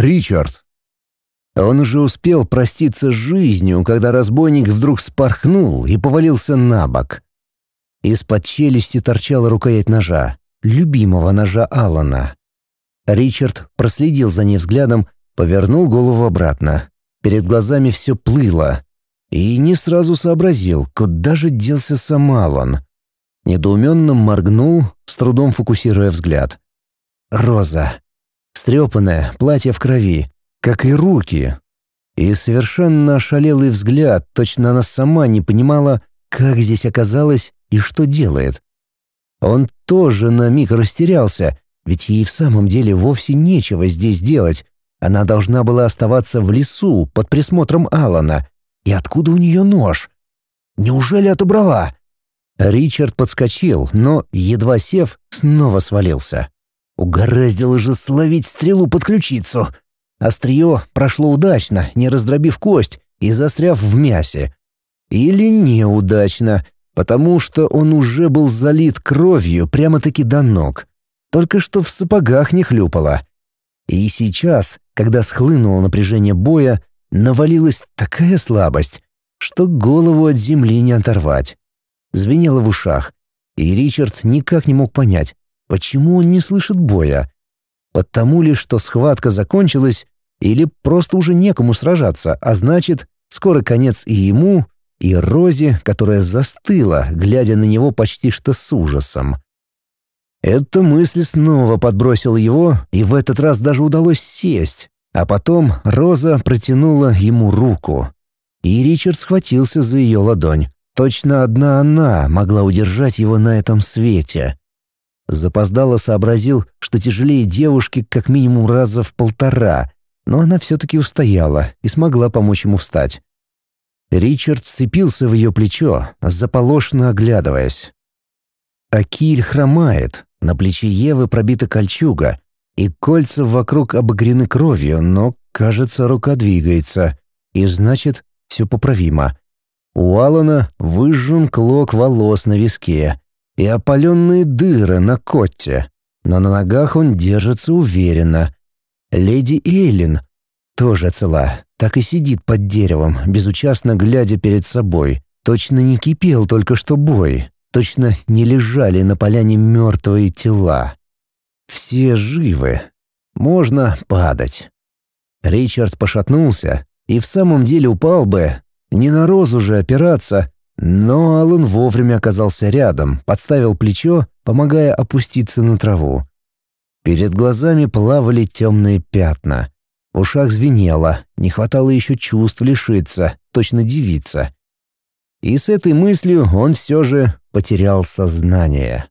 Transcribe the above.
Ричард!» Он уже успел проститься с жизнью, когда разбойник вдруг спорхнул и повалился на бок. Из-под челюсти торчала рукоять ножа, любимого ножа Алана. Ричард проследил за ней взглядом, повернул голову обратно. Перед глазами все плыло. И не сразу сообразил, куда же делся сам Алан. Недоуменно моргнул, с трудом фокусируя взгляд. Роза. Стрепанное, платье в крови, как и руки. И совершенно ошалелый взгляд, точно она сама не понимала, как здесь оказалась и что делает. Он тоже на миг растерялся, ведь ей в самом деле вовсе нечего здесь делать. Она должна была оставаться в лесу под присмотром Алана. И откуда у нее нож? Неужели отобрала? Ричард подскочил, но, едва сев, снова свалился. Угораздило же словить стрелу под ключицу. Острие прошло удачно, не раздробив кость и застряв в мясе. Или неудачно, потому что он уже был залит кровью прямо-таки до ног. Только что в сапогах не хлюпало. И сейчас, когда схлынуло напряжение боя, навалилась такая слабость, что голову от земли не оторвать звенело в ушах, и Ричард никак не мог понять, почему он не слышит боя. Потому ли, что схватка закончилась, или просто уже некому сражаться, а значит, скоро конец и ему, и Розе, которая застыла, глядя на него почти что с ужасом. Эта мысль снова подбросила его, и в этот раз даже удалось сесть. А потом Роза протянула ему руку, и Ричард схватился за ее ладонь. Точно одна она могла удержать его на этом свете. Запоздало сообразил, что тяжелее девушки как минимум раза в полтора, но она все-таки устояла и смогла помочь ему встать. Ричард сцепился в ее плечо, заполошно оглядываясь. Акиль хромает, на плече Евы пробита кольчуга, и кольца вокруг обогрены кровью, но, кажется, рука двигается, и значит, все поправимо. У Алана выжжен клок волос на виске и опаленные дыры на котте, но на ногах он держится уверенно. Леди Эйлин тоже цела, так и сидит под деревом, безучастно глядя перед собой. Точно не кипел только что бой, точно не лежали на поляне мертвые тела. Все живы. Можно падать. Ричард пошатнулся и в самом деле упал бы, не на розу же опираться, но Аллан вовремя оказался рядом, подставил плечо, помогая опуститься на траву. Перед глазами плавали темные пятна. В ушах звенело, не хватало еще чувств лишиться, точно девица. И с этой мыслью он все же потерял сознание.